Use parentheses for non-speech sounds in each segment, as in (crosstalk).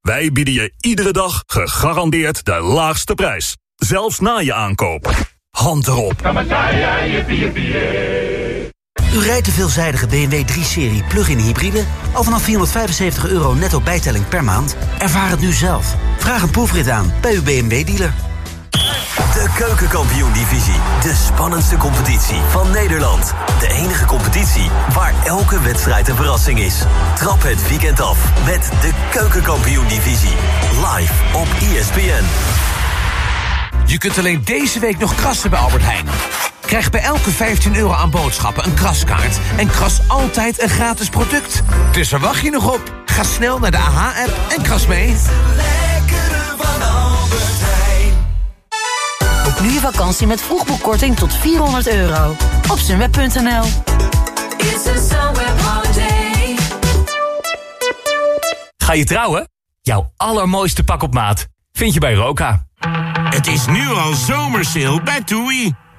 Wij bieden je iedere dag gegarandeerd de laagste prijs. Zelfs na je aankoop. Hand erop. U rijdt de veelzijdige BMW 3-serie plug-in hybride... al vanaf 475 euro netto bijtelling per maand? Ervaar het nu zelf. Vraag een proefrit aan bij uw BMW-dealer. De Keukenkampioen-divisie. De spannendste competitie van Nederland. De enige competitie waar elke wedstrijd een verrassing is. Trap het weekend af met de Keukenkampioen-divisie. Live op ESPN. Je kunt alleen deze week nog krassen bij Albert Heijn. Krijg bij elke 15 euro aan boodschappen een kraskaart... en kras altijd een gratis product. Dus waar wacht je nog op? Ga snel naar de AH-app en kras mee. Boek nu je vakantie met vroegboekkorting tot 400 euro. Op sunweb.nl Ga je trouwen? Jouw allermooiste pak op maat vind je bij Roka. Het is nu al zomersale bij TUI.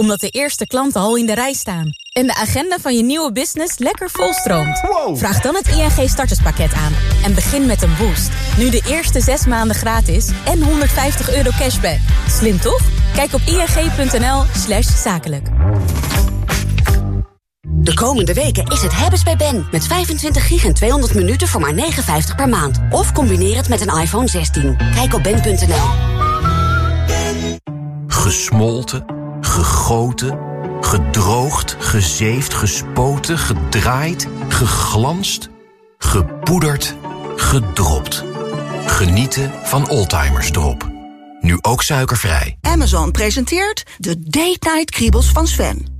omdat de eerste klanten al in de rij staan... en de agenda van je nieuwe business lekker volstroomt... vraag dan het ING starterspakket aan en begin met een boost. Nu de eerste zes maanden gratis en 150 euro cashback. Slim toch? Kijk op ing.nl slash zakelijk. De komende weken is het hebben's bij Ben. Met 25 gig en 200 minuten voor maar 59 per maand. Of combineer het met een iPhone 16. Kijk op ben.nl. Gesmolten, gegoten, gedroogd, gezeefd, gespoten, gedraaid, geglanst, gepoederd, gedropt. Genieten van Oldtimers Drop. Nu ook suikervrij. Amazon presenteert de Date Night Kriebels van Sven.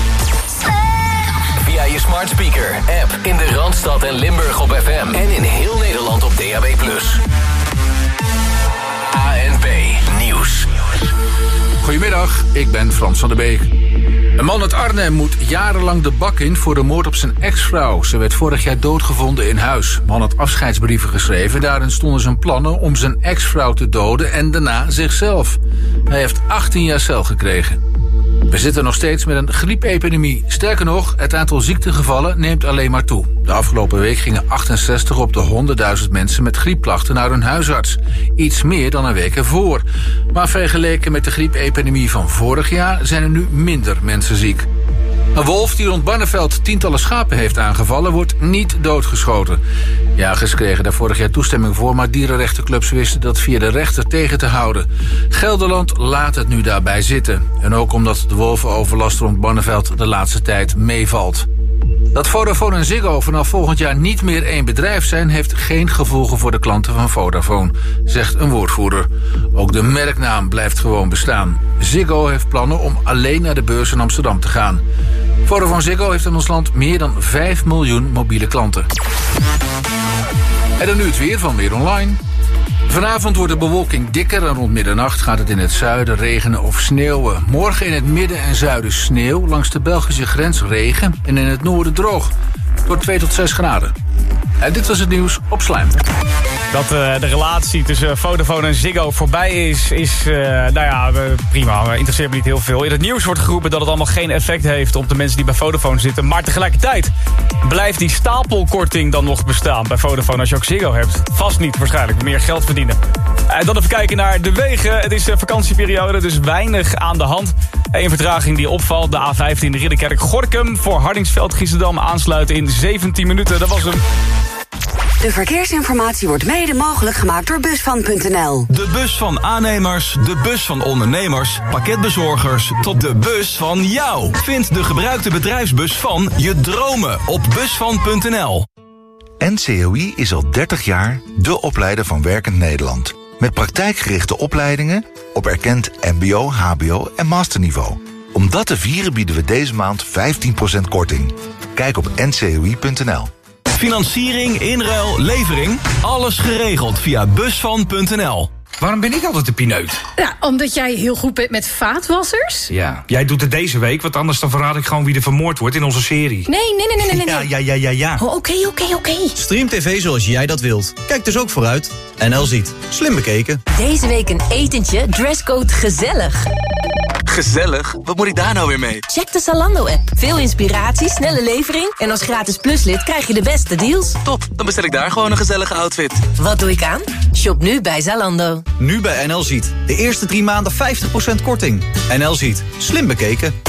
Smart speaker, app in de Randstad en Limburg op FM. En in heel Nederland op DAB+. ANP Nieuws. Goedemiddag, ik ben Frans van der Beek. Een man uit Arnhem moet jarenlang de bak in voor de moord op zijn ex-vrouw. Ze werd vorig jaar doodgevonden in huis. De man had afscheidsbrieven geschreven. Daarin stonden zijn plannen om zijn ex-vrouw te doden en daarna zichzelf. Hij heeft 18 jaar cel gekregen. We zitten nog steeds met een griepepidemie. Sterker nog, het aantal ziektegevallen neemt alleen maar toe. De afgelopen week gingen 68 op de 100.000 mensen met griepklachten naar hun huisarts. Iets meer dan een week ervoor. Maar vergeleken met de griepepidemie van vorig jaar zijn er nu minder mensen ziek. Een wolf die rond Barneveld tientallen schapen heeft aangevallen... wordt niet doodgeschoten. Jagers kregen daar vorig jaar toestemming voor... maar dierenrechtenclubs wisten dat via de rechter tegen te houden. Gelderland laat het nu daarbij zitten. En ook omdat de wolvenoverlast rond Barneveld de laatste tijd meevalt. Dat Vodafone en Ziggo vanaf volgend jaar niet meer één bedrijf zijn... heeft geen gevolgen voor de klanten van Vodafone, zegt een woordvoerder. Ook de merknaam blijft gewoon bestaan. Ziggo heeft plannen om alleen naar de beurs in Amsterdam te gaan. Vodafone Ziggo heeft in ons land meer dan 5 miljoen mobiele klanten. En dan nu het weer van Weer Online. Vanavond wordt de bewolking dikker en rond middernacht gaat het in het zuiden regenen of sneeuwen. Morgen in het midden en zuiden sneeuw, langs de Belgische grens regen en in het noorden droog. Door 2 tot 6 graden. En dit was het nieuws op Slijm. Dat uh, de relatie tussen Vodafone en Ziggo voorbij is, is uh, nou ja, prima. Interesseert me niet heel veel. In het nieuws wordt geroepen dat het allemaal geen effect heeft op de mensen die bij Vodafone zitten. Maar tegelijkertijd blijft die stapelkorting dan nog bestaan bij Vodafone als je ook Ziggo hebt. Vast niet waarschijnlijk, meer geld verdienen. En dan even kijken naar de wegen. Het is vakantieperiode, dus weinig aan de hand. Een vertraging die opvalt, de A15 Ridderkerk-Gorkum... voor Hardingsveld-Giessendam aansluiten in 17 minuten. Dat was hem. De verkeersinformatie wordt mede mogelijk gemaakt door Busvan.nl. De bus van aannemers, de bus van ondernemers, pakketbezorgers tot de bus van jou. Vind de gebruikte bedrijfsbus van je dromen op busvan.nl. NCOI is al 30 jaar de opleider van Werkend Nederland. Met praktijkgerichte opleidingen op erkend mbo, hbo en masterniveau. Om dat te vieren bieden we deze maand 15% korting. Kijk op ncoi.nl. Financiering, inruil, levering, alles geregeld via busvan.nl. Waarom ben ik altijd de pineut? Ja, omdat jij heel goed bent met vaatwassers. Ja, jij doet het deze week, want anders dan verraad ik gewoon wie er vermoord wordt in onze serie. Nee, nee, nee, nee, nee. (laughs) Ja, ja, ja, ja, ja. Oh, Oké, oké, oké. Stream TV zoals jij dat wilt. Kijk dus ook vooruit. NL ziet. Slim bekeken. Deze week een etentje, dresscode gezellig. Gezellig? Wat moet ik daar nou weer mee? Check de Zalando-app. Veel inspiratie, snelle levering... en als gratis pluslid krijg je de beste deals. Top, dan bestel ik daar gewoon een gezellige outfit. Wat doe ik aan? Shop nu bij Zalando. Nu bij NL ziet. De eerste drie maanden 50% korting. NL ziet. Slim bekeken.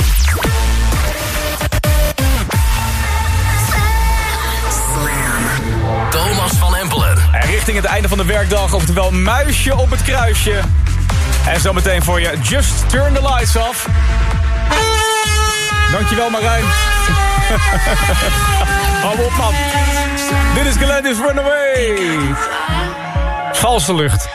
Thomas van Empelen. En richting het einde van de werkdag, oftewel muisje op het kruisje. En zometeen voor je Just Turn the Lights Off. Dankjewel Marijn. (laughs) Hou op man. Dit is Gladys Runaway. Valse lucht.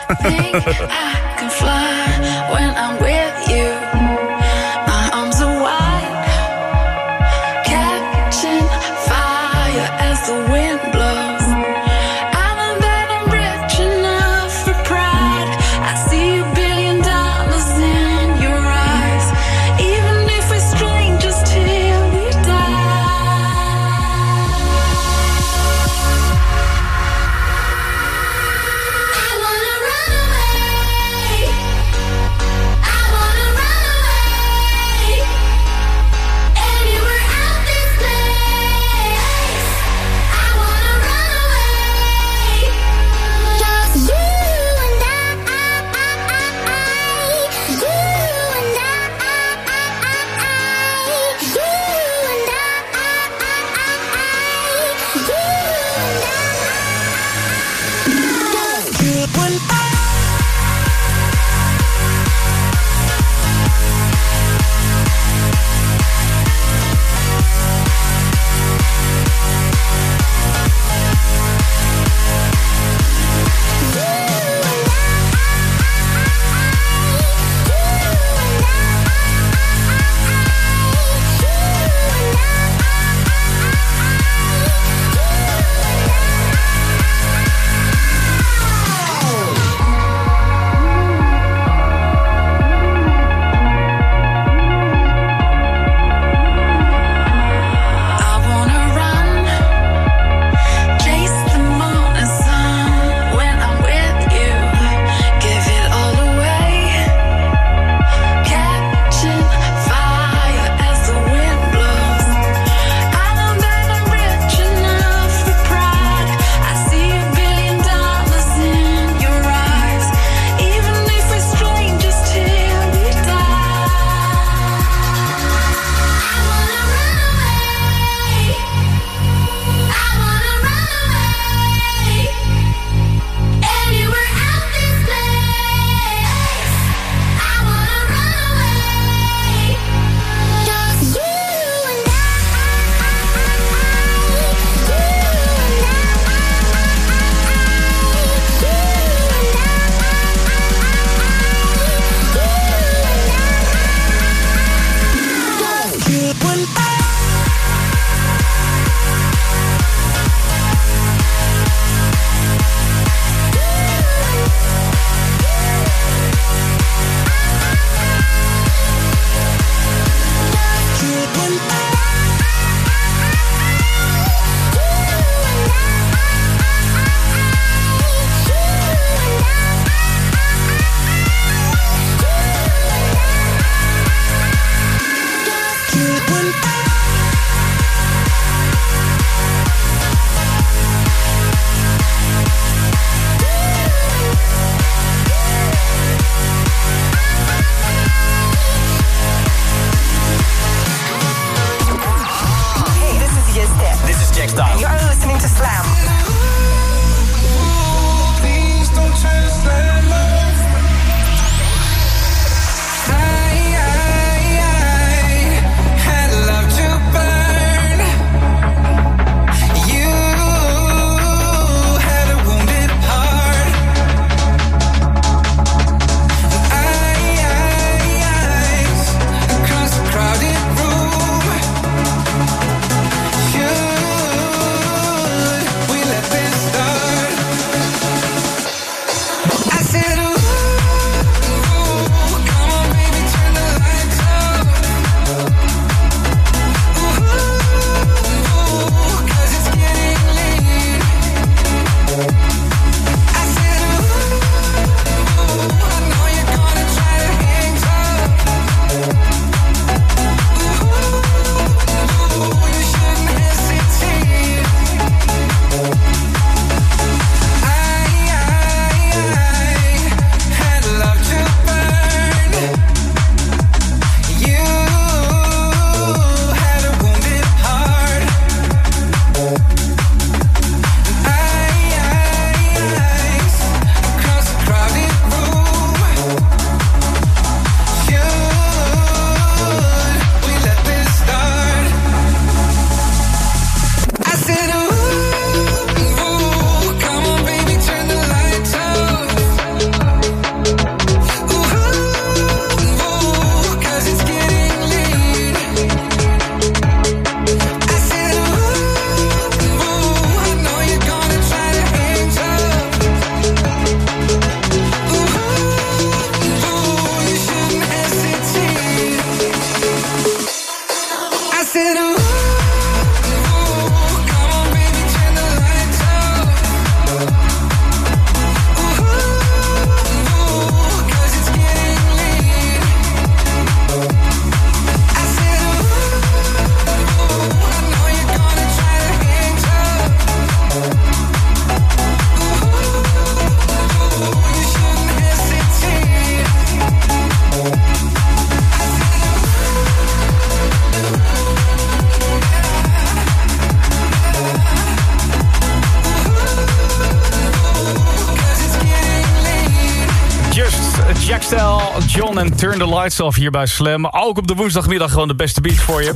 Off hier bij Slam. Ook op de woensdagmiddag gewoon de beste beats voor je.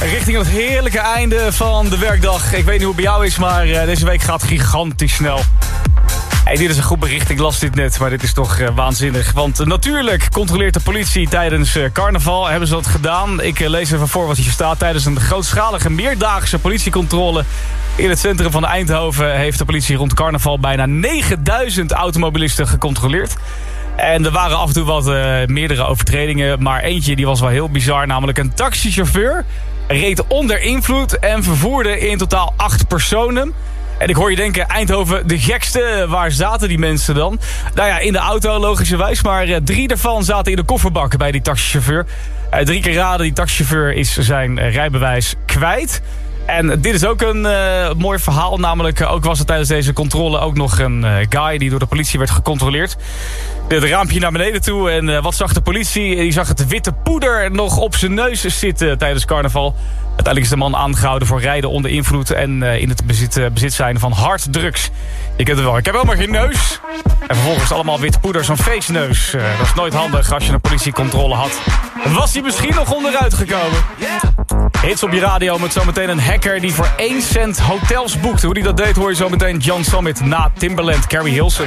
Richting het heerlijke einde van de werkdag. Ik weet niet hoe het bij jou is, maar eh, deze week gaat gigantisch snel. Hey, dit is een goed bericht, ik las dit net, maar dit is toch eh, waanzinnig. Want eh, natuurlijk controleert de politie tijdens carnaval, hebben ze dat gedaan. Ik lees even voor wat hier staat. Tijdens een grootschalige meerdaagse politiecontrole in het centrum van Eindhoven... heeft de politie rond carnaval bijna 9000 automobilisten gecontroleerd. En er waren af en toe wat eh, meerdere overtredingen, maar eentje die was wel heel bizar. Namelijk een taxichauffeur reed onder invloed en vervoerde in totaal acht personen... En ik hoor je denken, Eindhoven, de gekste, waar zaten die mensen dan? Nou ja, in de auto logischerwijs, maar eh, drie daarvan zaten in de kofferbak bij die taxichauffeur. Eh, drie keer raden, die taxichauffeur is zijn eh, rijbewijs kwijt. En dit is ook een eh, mooi verhaal, namelijk eh, ook was er tijdens deze controle ook nog een eh, guy die door de politie werd gecontroleerd. Het raampje naar beneden toe en wat zag de politie? Die zag het witte poeder nog op zijn neus zitten tijdens carnaval. Uiteindelijk is de man aangehouden voor rijden onder invloed... en eh, in het bezit, eh, bezit zijn van harddrugs. Je kent het wel, ik heb helemaal geen neus. En vervolgens allemaal wit poeder, zo'n feestneus. Eh, dat is nooit handig als je een politiecontrole had. Was hij misschien nog onderuit gekomen? Hits op je radio met zometeen een hacker die voor 1 cent hotels boekt. Hoe die dat deed hoor je zometeen John Summit na Timberland, Carrie Hilson.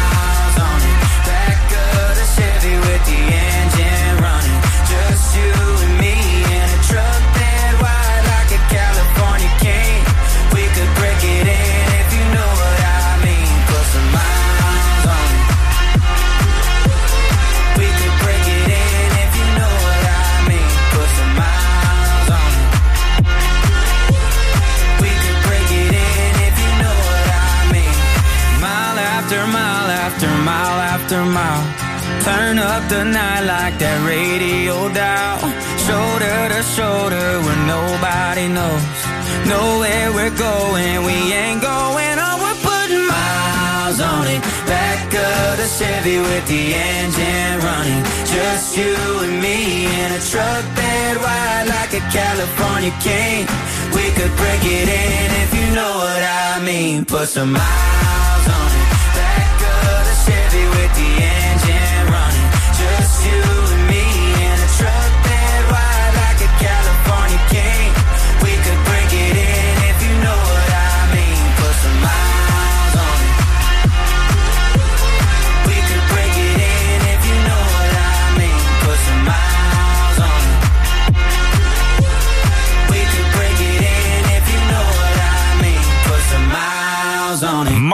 Just you and me in a truck bed wide like a California king. We could break it in if you know what I mean. Put some miles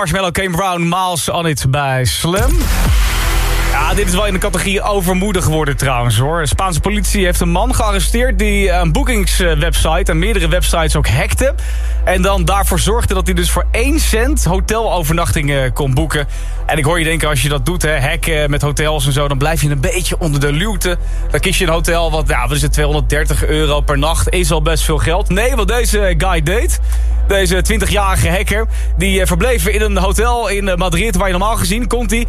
Marshmallow Came Brown, Miles on it bij Slim. Dit is wel in de categorie overmoedig geworden trouwens hoor. De Spaanse politie heeft een man gearresteerd die een boekingswebsite en meerdere websites ook hackte. En dan daarvoor zorgde dat hij dus voor 1 cent hotelovernachtingen kon boeken. En ik hoor je denken als je dat doet, hè, hacken met hotels en zo, dan blijf je een beetje onder de luwte. Dan kies je een hotel wat, ja, wat is het, 230 euro per nacht, is al best veel geld. Nee, wat deze guy deed, deze 20-jarige hacker, die eh, verbleef in een hotel in eh, Madrid, waar je normaal gezien komt hij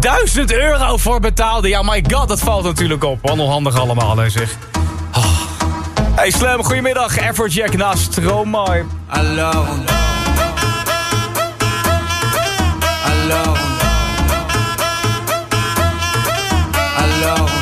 1000 euro voor betaalde. Ja, my god, dat valt natuurlijk op. Wat onhandig allemaal, hè, zeg. Oh. Hey Slam, goedemiddag. Jack naast Stromae. Alors, qui dit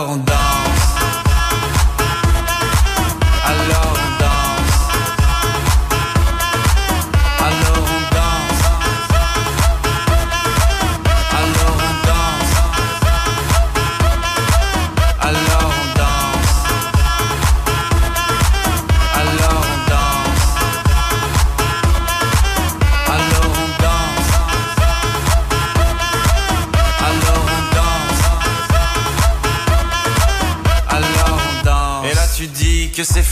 on danse. Alors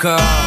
пока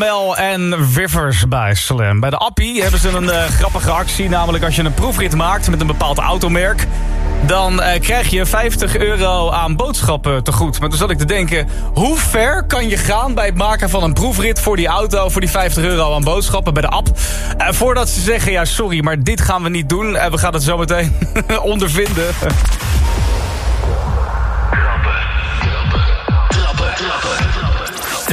En Rivers bij Slam. Bij de Appie hebben ze een eh, (laughs) grappige actie. Namelijk als je een proefrit maakt met een bepaald automerk... dan eh, krijg je 50 euro aan boodschappen te goed. Maar toen zat ik te denken... hoe ver kan je gaan bij het maken van een proefrit voor die auto... voor die 50 euro aan boodschappen bij de app? Uh, voordat ze zeggen, ja sorry, maar dit gaan we niet doen. we gaan het zo meteen (laughs) ondervinden.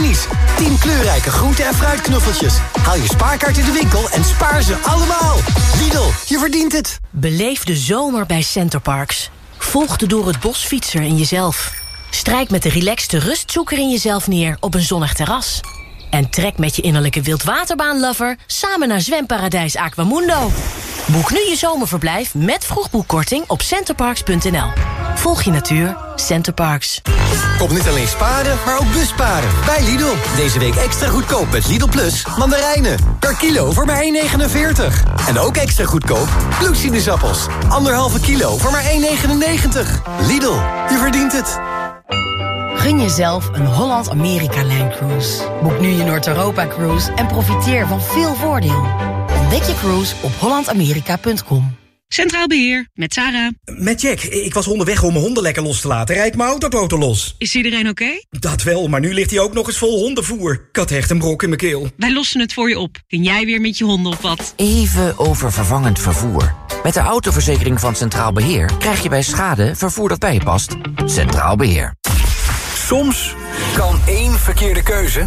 Minis. 10 kleurrijke groente- en fruitknuffeltjes. Haal je spaarkaart in de winkel en spaar ze allemaal. Lidl, je verdient het. Beleef de zomer bij Centerparks. Volg de door het bos fietser in jezelf. Strijk met de relaxte rustzoeker in jezelf neer op een zonnig terras. En trek met je innerlijke wildwaterbaanlover samen naar zwemparadijs Aquamundo. Boek nu je zomerverblijf met vroegboekkorting op centerparks.nl. Volg je natuur, Centerparks. Kom niet alleen sparen, maar ook busparen. Bij Lidl. Deze week extra goedkoop met Lidl Plus mandarijnen. Per kilo voor maar 1,49. En ook extra goedkoop bloedsinusappels. Anderhalve kilo voor maar 1,99. Lidl, je verdient het. Gun jezelf een Holland-Amerika-lijncruise. Boek nu je Noord-Europa-cruise en profiteer van veel voordeel. Ontdek je cruise op hollandamerika.com. Centraal Beheer, met Sarah. Met Jack. Ik was onderweg om mijn honden lekker los te laten. Rijd mijn autoboten los. Is iedereen oké? Dat wel, maar nu ligt hij ook nog eens vol hondenvoer. Ik had echt een brok in mijn keel. Wij lossen het voor je op. Kun jij weer met je honden op wat? Even over vervangend vervoer. Met de autoverzekering van Centraal Beheer krijg je bij schade vervoer dat bij je past. Centraal Beheer. Soms kan één verkeerde keuze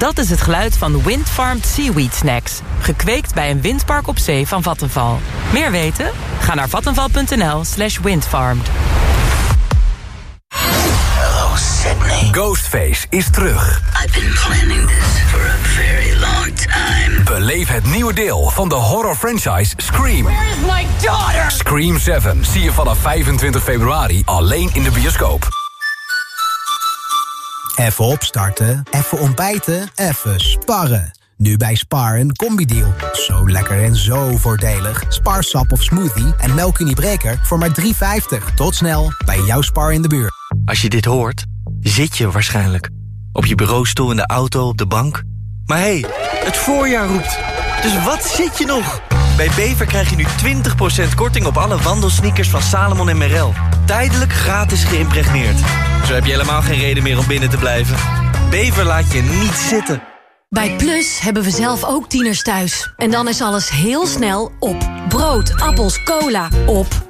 Dat is het geluid van Windfarmed Seaweed Snacks. Gekweekt bij een windpark op zee van Vattenval. Meer weten? Ga naar vattenval.nl slash windfarmed. Hello Sydney. Ghostface is terug. I've been planning this for a very long time. Beleef het nieuwe deel van de horror franchise Scream. Where is my daughter? Scream 7 zie je vanaf 25 februari alleen in de bioscoop. Even opstarten, even ontbijten, even sparren. Nu bij Spar een combi-deal. Zo lekker en zo voordelig. Spar sap of smoothie en melkuniebreker voor maar 3,50. Tot snel bij jouw Spar in de buurt. Als je dit hoort, zit je waarschijnlijk. Op je bureaustoel, in de auto, op de bank. Maar hé, hey, het voorjaar roept. Dus wat zit je nog? Bij Bever krijg je nu 20% korting op alle wandelsneakers van Salomon en Merrell. Tijdelijk gratis geïmpregneerd. Zo heb je helemaal geen reden meer om binnen te blijven. Bever laat je niet zitten. Bij Plus hebben we zelf ook tieners thuis. En dan is alles heel snel op. Brood, appels, cola, op.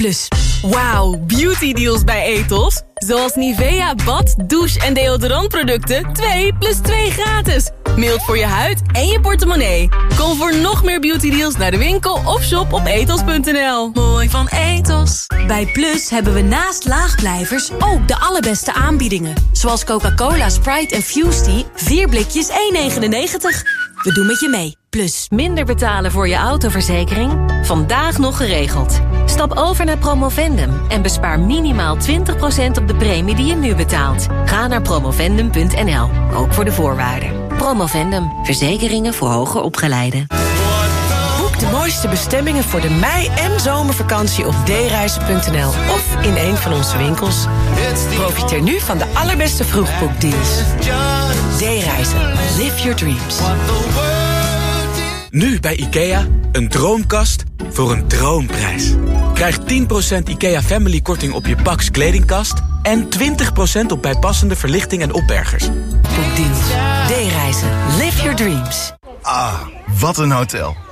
Plus. Wauw, beauty deals bij Ethos. Zoals Nivea bad, douche en deodorantproducten 2 plus 2 gratis. Mild voor je huid en je portemonnee. Kom voor nog meer beauty deals naar de winkel of shop op ethos.nl. Mooi van Ethos. Bij Plus hebben we naast laagblijvers ook de allerbeste aanbiedingen. Zoals Coca-Cola, Sprite en Fusty. 4 blikjes 1,99. We doen met je mee. Plus. Minder betalen voor je autoverzekering? Vandaag nog geregeld. Stap over naar Promovendum en bespaar minimaal 20% op de premie die je nu betaalt. Ga naar promovendum.nl, ook voor de voorwaarden. Promovendum, verzekeringen voor hoger opgeleiden. Boek de mooiste bestemmingen voor de mei- en zomervakantie op dereizen.nl of in een van onze winkels. Profiteer nu van de allerbeste vroegboekdeals. D-reizen. Live your dreams. Nu bij IKEA, een droomkast voor een droomprijs. Krijg 10% IKEA Family korting op je Pax kledingkast... en 20% op bijpassende verlichting en opbergers. Boekdeals. D-reizen. Live your dreams. Ah, wat een hotel.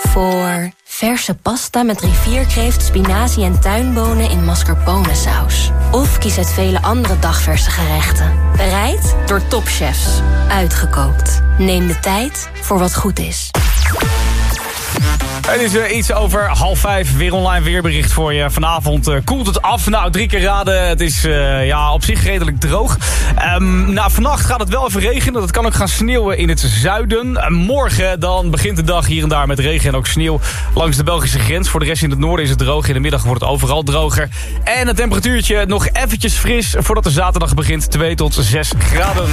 voor verse pasta met rivierkreeft, spinazie en tuinbonen in mascarpone saus. Of kies uit vele andere dagverse gerechten. Bereid door topchefs. Uitgekookt. Neem de tijd voor wat goed is. Het is eh, iets over half vijf. Weer online weerbericht voor je. Vanavond eh, koelt het af. Nou, drie keer raden. Het is eh, ja, op zich redelijk droog. Ehm, nou, vannacht gaat het wel even regenen. Dat kan ook gaan sneeuwen in het zuiden. Morgen dan begint de dag hier en daar met regen en ook sneeuw langs de Belgische grens. Voor de rest in het noorden is het droog. In de middag wordt het overal droger. En het temperatuurtje nog eventjes fris voordat de zaterdag begint. 2 tot 6 graden.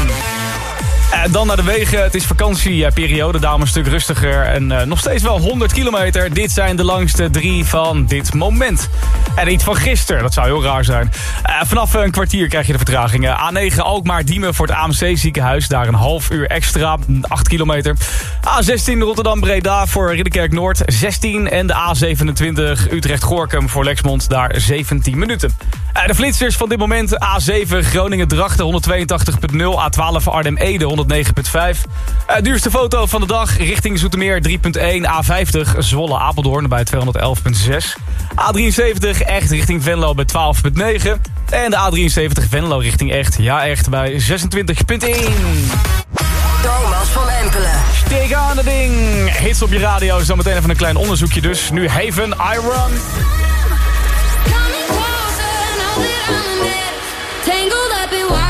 En dan naar de wegen. Het is vakantieperiode, daarom een stuk rustiger. En eh, nog steeds wel 100 kilometer. Dit zijn de langste drie van dit moment. En iets van gisteren, dat zou heel raar zijn. Eh, vanaf een kwartier krijg je de vertragingen. A9 Alkmaar-Diemen voor het AMC ziekenhuis. Daar een half uur extra, 8 kilometer. A16 Rotterdam-Breda voor Ridderkerk Noord, 16. En de A27 Utrecht-Gorkum voor Lexmond, daar 17 minuten. Eh, de flitsers van dit moment A7 Groningen-Drachten 182.0. A12 Arnhem-Ede 109.5. Eh, duurste foto van de dag richting Zoetermeer 3.1. A50 Zwolle-Apeldoorn bij 211.6. A73 Echt richting Venlo bij 12.9. En de A73 Venlo richting Echt, ja echt, bij 26.1. Thomas van Empelen. Steek aan de ding. Hits op je radio, zometeen even een klein onderzoekje dus. Nu Haven, Iron. Tangled up in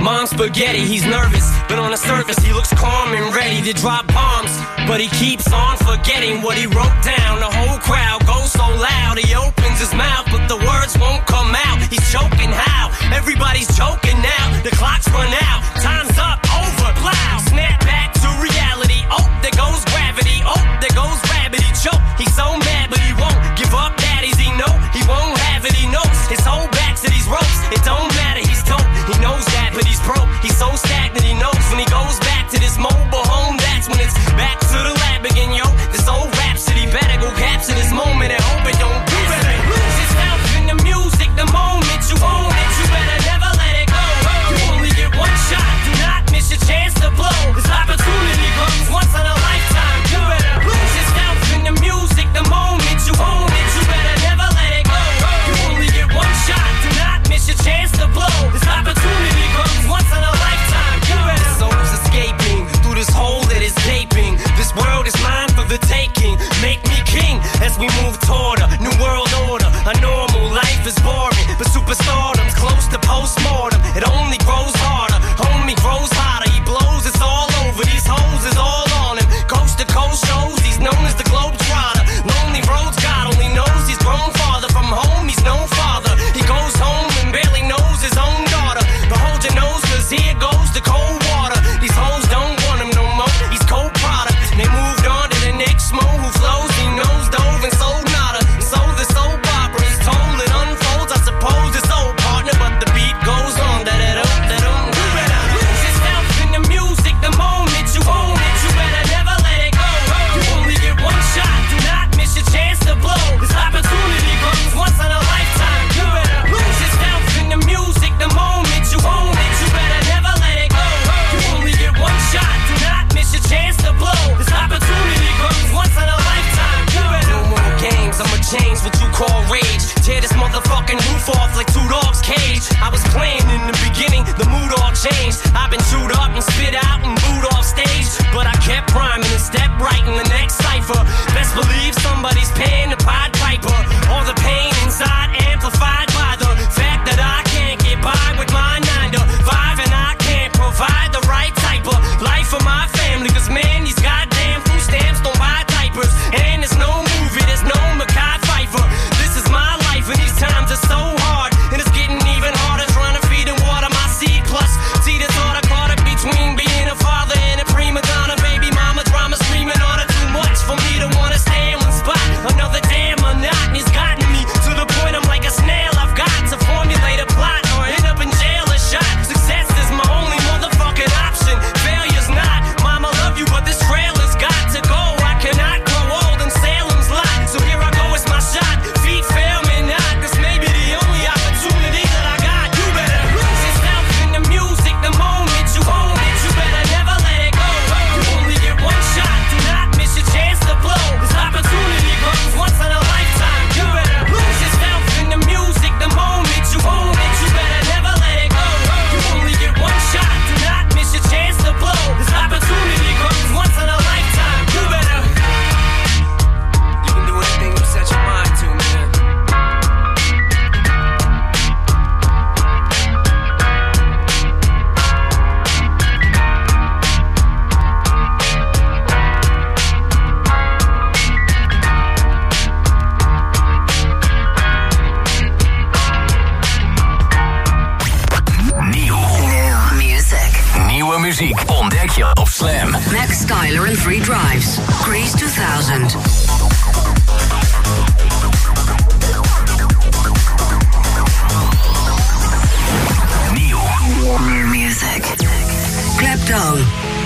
Mom's spaghetti, he's nervous, but on the surface he looks calm and ready to drop bombs. But he keeps on forgetting what he wrote down. The whole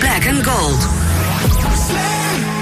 Black and Gold.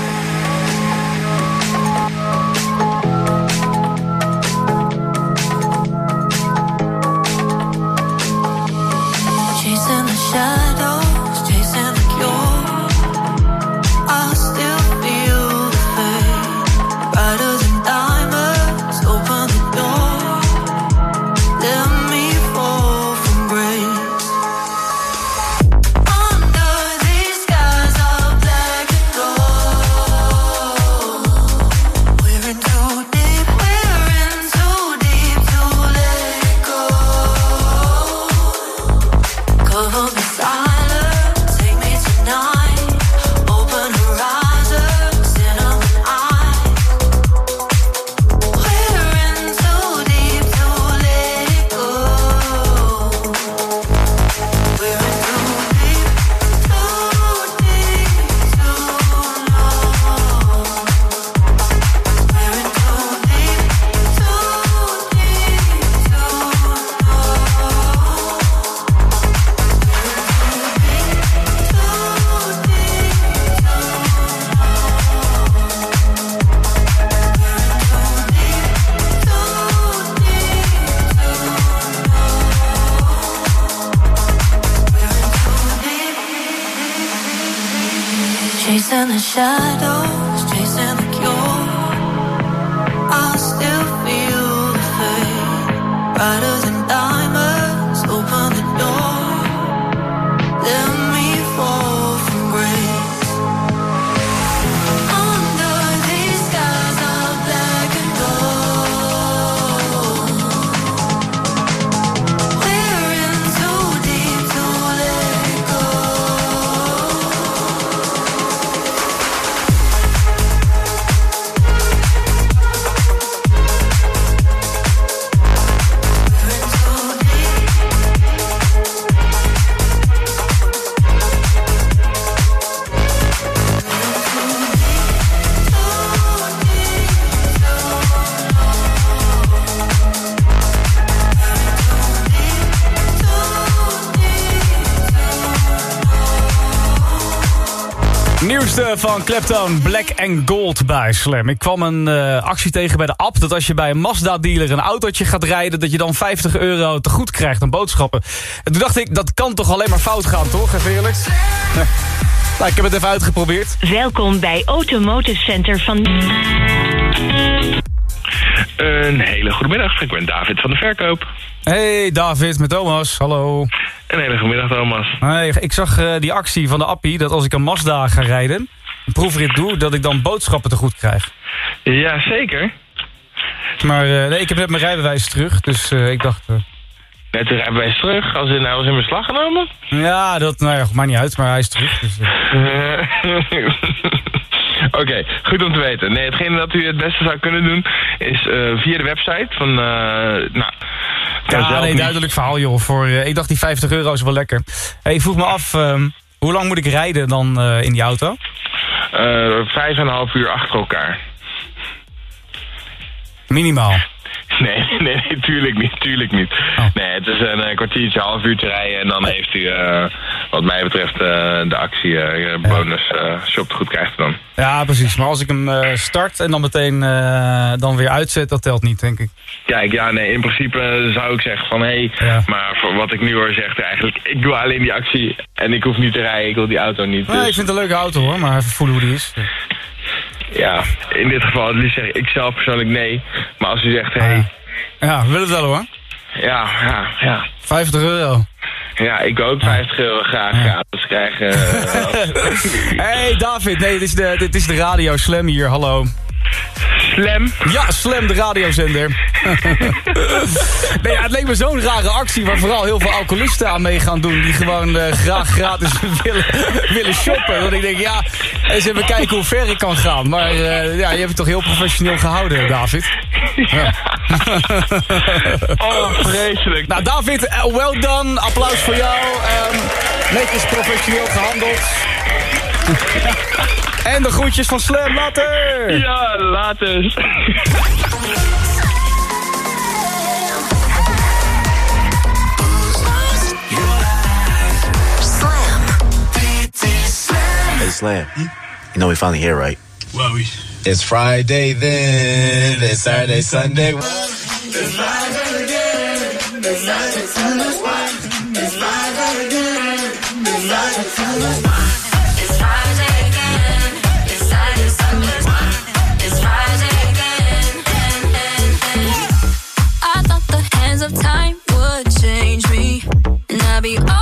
van Clapton, Black and Gold bij Slam. Ik kwam een eh, actie tegen bij de app dat als je bij een Mazda-dealer een autootje gaat rijden... dat je dan 50 euro te goed krijgt aan boodschappen. En toen dacht ik, dat kan toch alleen maar fout gaan, toch? Even eerlijk. (laughs) Nou, ik heb het even uitgeprobeerd. Welkom bij Automotive Center van... Een hele goede middag. Ik ben David van de Verkoop. Hey David, met Thomas. Hallo. Een hele goede middag Thomas. Hey, ik zag eh, die actie van de appie dat als ik een Mazda ga rijden proefrit doe, dat ik dan boodschappen te goed krijg. Ja, zeker. Maar eh, nee, ik heb net mijn rijbewijs terug, dus eh, ik dacht... eh, Net de rijbewijs terug. Als het nou is in beslag genomen? ja, dat nou ja, maakt niet uit, maar hij is terug. Dus. (laughs) Oké, goed om te weten. Nee, hetgene dat u het beste zou kunnen doen is via de website van, nou... Ja, nee, duidelijk verhaal joh. Voor, ik dacht die 50 euro is wel lekker. Hey, ik vroeg me af, ehm, hoe lang moet ik rijden dan in die auto? Eh, vijf en een half uur achter elkaar. Minimaal. (laughs) Nee, nee, nee, tuurlijk niet, tuurlijk niet. Oh. Nee, het is een eh, kwartiertje, half uur te rijden en dan heeft u, eh, wat mij betreft, eh, de actie bonus shop te goed krijgt dan. Ja, precies. Maar als ik hem start en dan meteen dan weer uitzet, dat telt niet, denk ik. Kijk, ja, nee, in principe zou ik zeggen van, hé, hey, maar voor wat ik nu hoor zegt eigenlijk, ik doe alleen die actie en ik hoef niet te rijden, ik wil die auto niet. Nee, Dus, ik vind het een leuke auto hoor, maar even voelen hoe die is. Ja, in dit geval, het liefst zeg ik zelf persoonlijk nee, maar als u zegt, hé, hey, Ja, we willen het wel hoor. ja, ja, ja. 50 euro. Ja, ik wil ook 50 euro graag gratis krijgen. eh, (laughs) hey David, nee, dit is, de, dit is de radio Slam hier, hallo. Slam? Ja, Slam, de radiozender. (laughs) nee, ja, het leek me zo'n rare actie waar vooral heel veel alcoholisten aan mee gaan doen. Die gewoon eh, graag gratis (laughs) willen, willen shoppen. Dat ik denk, ja, eens even kijken hoe ver ik kan gaan. Maar eh, ja, je hebt het toch heel professioneel gehouden, David. Ja. (laughs) oh, vreselijk. Nou, David, eh, well done. Applaus voor jou. Ehm, netjes professioneel gehandeld. (laughs) en de groetjes van Slam, later! Ja, later. Hey Slam, you know we finally here, right? Well, we. It's Friday then, it's Saturday, Sunday. I I'll be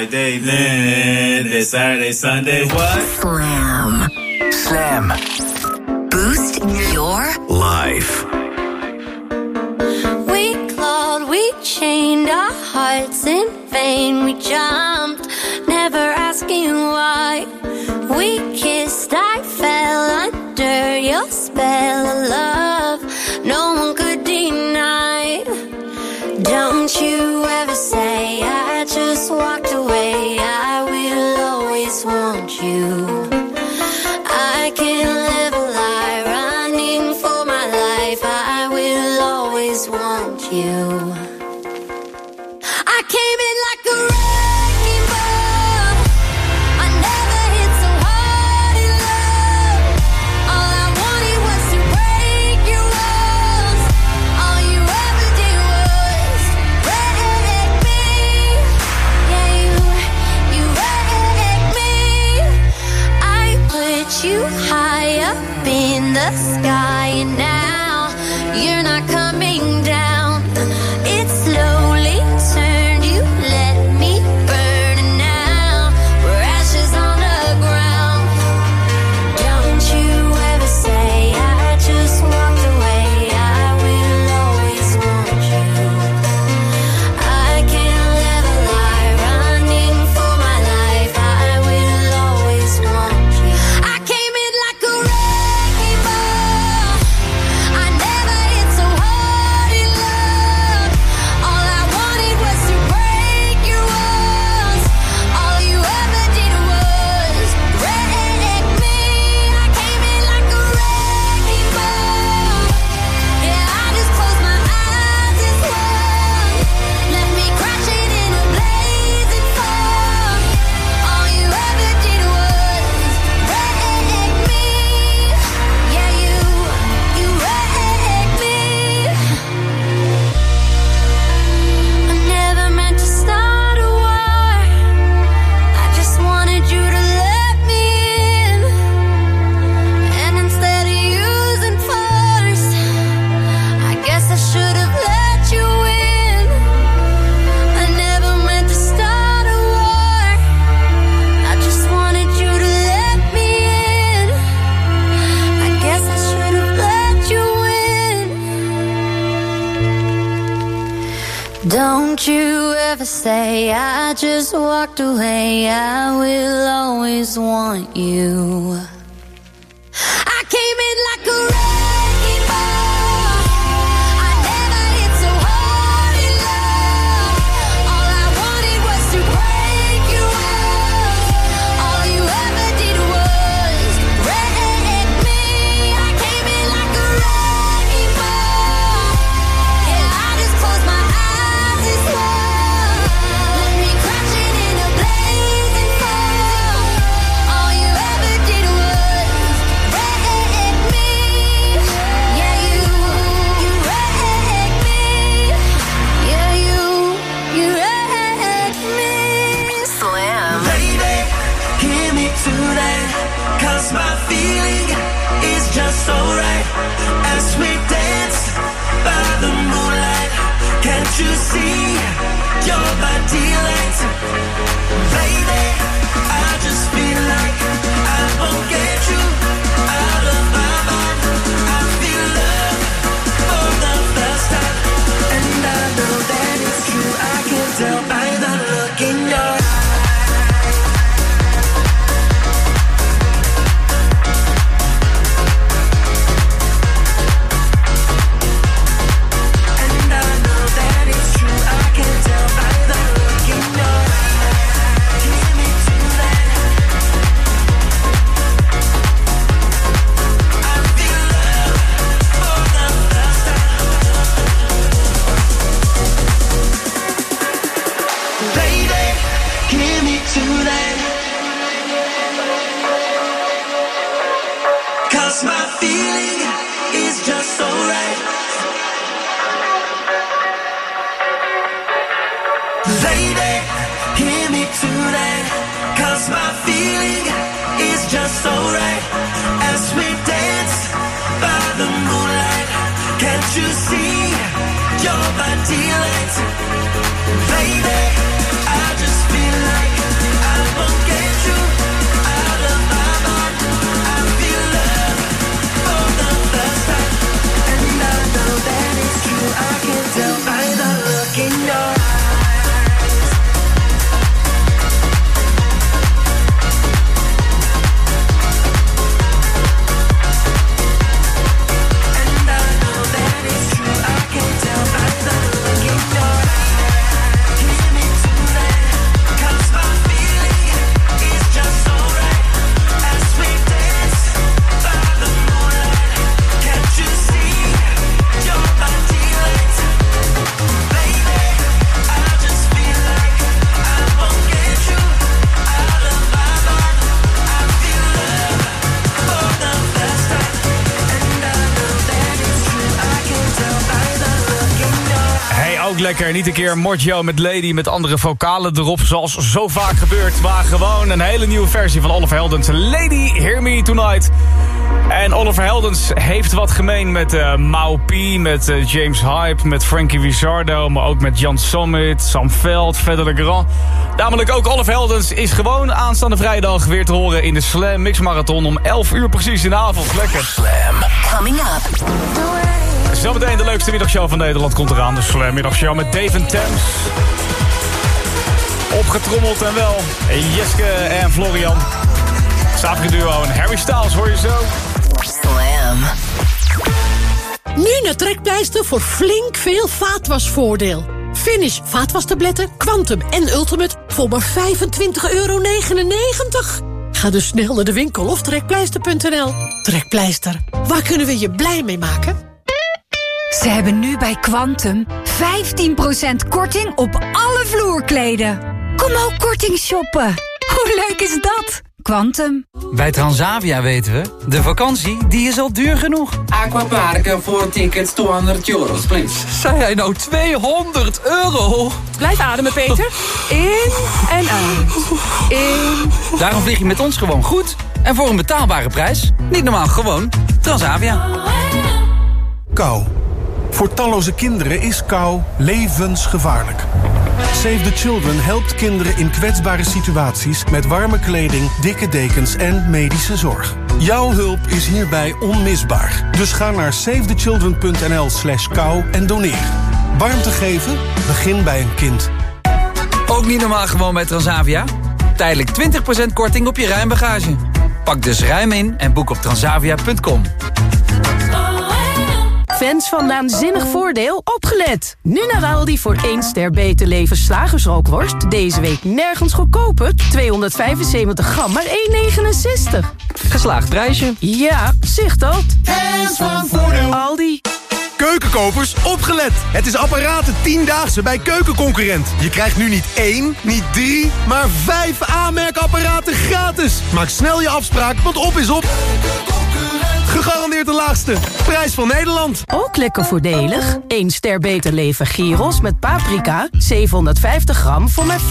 Friday, then Saturday, Sunday, what? Slam. Slam. Boost your life. We clawed, we chained our hearts in vain. We jumped, never asking why. We kissed, I fell under your spell of love. No one could deny. Don't you ever say I just walked feeling is just alright as we dance by the moonlight. Can't you see your body lights, baby? I just feel like I won't get you out of my mind. Niet een keer Morgio met Lady met andere vocalen erop, zoals zo vaak gebeurt. Maar gewoon een hele nieuwe versie van Oliver Heldens. Lady, Hear Me Tonight. En Oliver Heldens heeft wat gemeen met uh, Mau P, met uh, James Hype, met Frankie Wizardo, maar ook met Jan Summit, Sam Veld, Verder Le Grand. Namelijk ook Oliver Heldens is gewoon aanstaande vrijdag weer te horen in de Slam Mix Marathon om 11 uur precies in de avond. Lekker. Slam. Coming up. Zometeen de leukste middagshow van Nederland komt eraan. De Slam Middagshow met Dave en Thames. Opgetrommeld en wel. Jeske en Florian. Savige duo en Harry Styles hoor je zo. Slam. Nu naar Trekpleister voor flink veel vaatwasvoordeel. Finish vaatwastabletten, Quantum en Ultimate voor maar 25,99 euro. Ga dus snel naar de winkel of trekpleister.nl. Trekpleister, waar kunnen we je blij mee maken? Ze hebben nu bij Quantum 15% korting op alle vloerkleden. Kom ook korting shoppen. Hoe leuk is dat? Quantum. Bij Transavia weten we, de vakantie die is al duur genoeg. Aquaparken voor tickets 200 euro, please. Zei hij nou 200 euro? Blijf ademen, Peter. In en uit. In. Daarom vlieg je met ons gewoon goed. En voor een betaalbare prijs. Niet normaal, gewoon Transavia. Kou. Voor talloze kinderen is kou levensgevaarlijk. Save the Children helpt kinderen in kwetsbare situaties... met warme kleding, dikke dekens en medische zorg. Jouw hulp is hierbij onmisbaar. Dus ga naar savethechildren.nl slash kou en doneer. Warmte geven? Begin bij een kind. Ook niet normaal gewoon bij Transavia? Tijdelijk 20% korting op je ruimbagage. Pak dus ruim in en boek op transavia.com. Fans van Naanzinnig Voordeel, opgelet! Nu naar Aldi voor 1 ster beter leven slagersrookworst. Deze week nergens goedkoper. 275 gram, maar 1,69. Geslaagd prijsje. Ja, zicht dat. Fans van Voordeel. Aldi. Keukenkopers, opgelet! Het is apparaten 10-daagse bij Keukenconcurrent. Je krijgt nu niet één, niet drie, maar vijf aanmerkapparaten gratis. Maak snel je afspraak, want op is op. Gegarandeerd de laagste. Prijs van Nederland. Ook lekker voordelig. 1 ster beter leven gyros met paprika. 750 gram voor maar 5,99.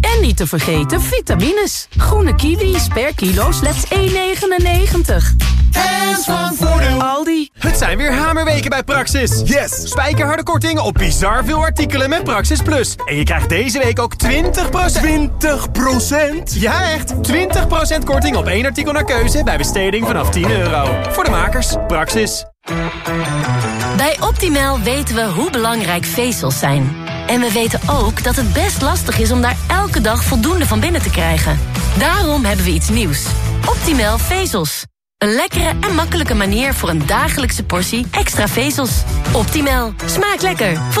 En niet te vergeten vitamines. Groene kiwis per kilo slechts 1,99. Fans van Voordeel. Aldi. Het zijn weer hamerweken bij Praxis. Yes! Spijkerharde kortingen op bizar veel artikelen met Praxis Plus. En je krijgt deze week ook 20%... 20%? Ja, echt! 20% korting op één artikel naar keuze bij besteding vanaf 10 euro. Voor de makers, Praxis. Bij Optimal weten we hoe belangrijk vezels zijn. En we weten ook dat het best lastig is om daar elke dag voldoende van binnen te krijgen. Daarom hebben we iets nieuws. Optimal vezels. Een lekkere en makkelijke manier voor een dagelijkse portie extra vezels. Optimal. Smaakt lekker.